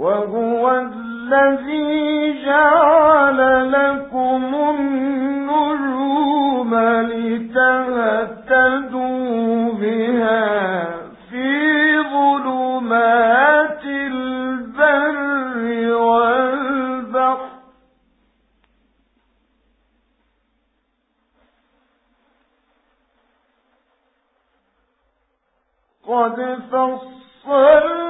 وهو الذي جعل لكم النجوم لتهتدوا بها في ظلمات البر والبحر. قد فصلنا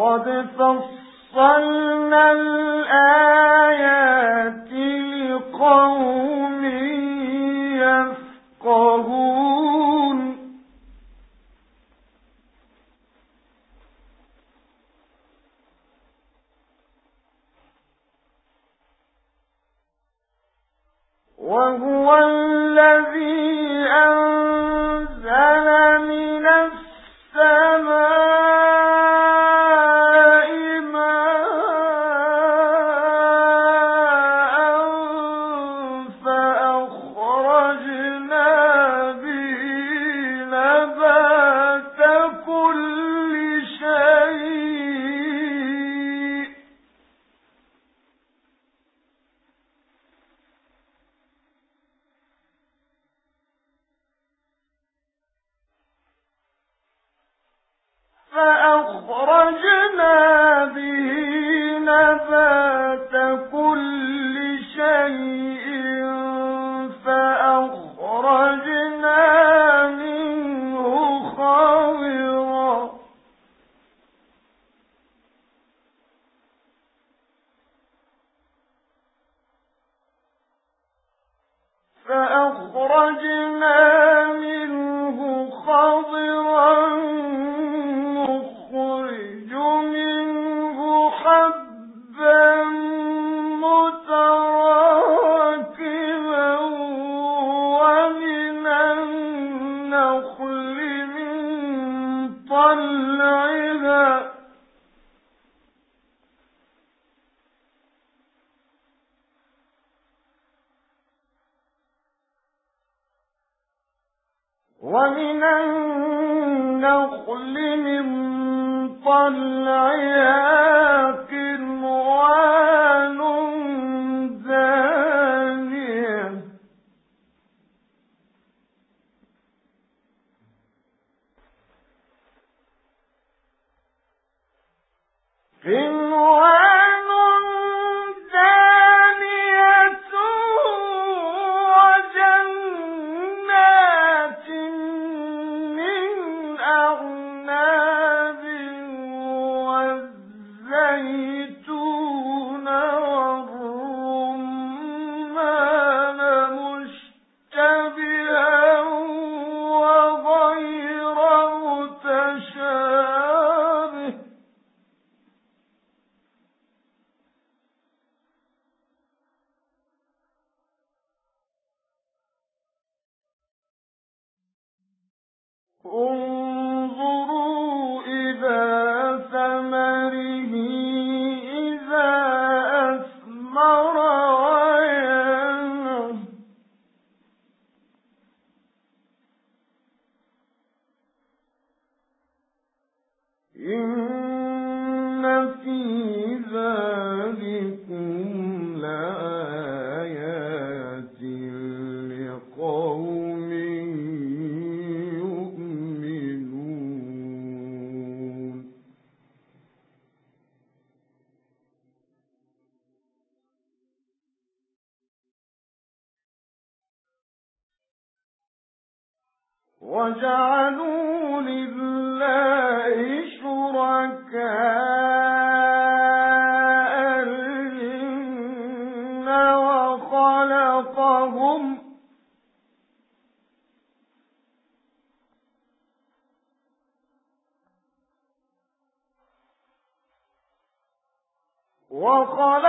قد فصلنا الآيات لقوم فأخرجنا به نبات كل شيء فأخرجنا منه خضرا. فأخرجنا ومن النخل من طلعها قنوان دانية قنوان وخلقهم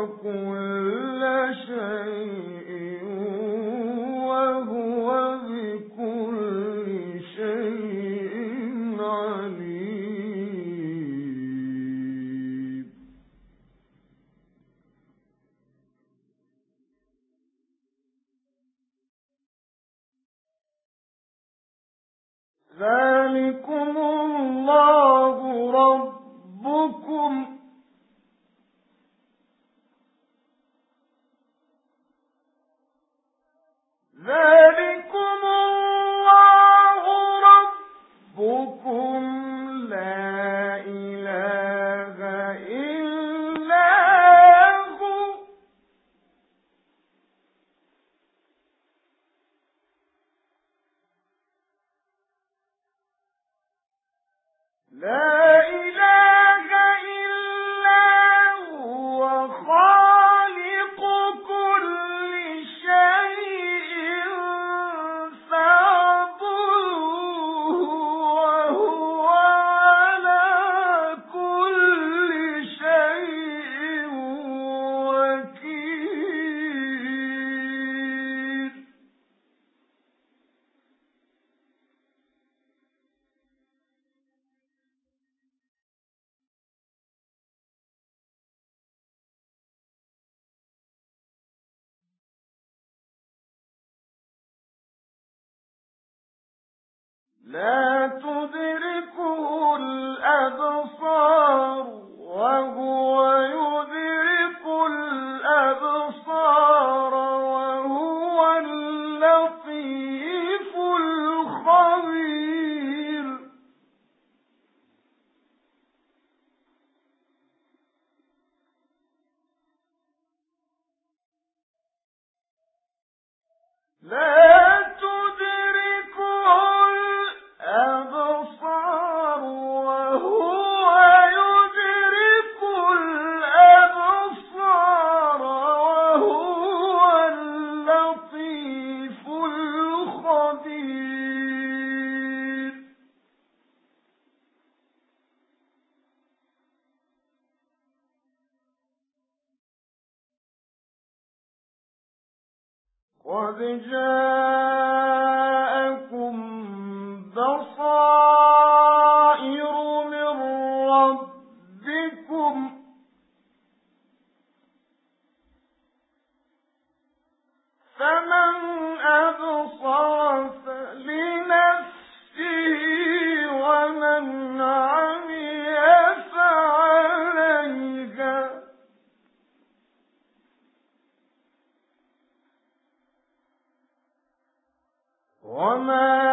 أم ذلكم لا تدركه وما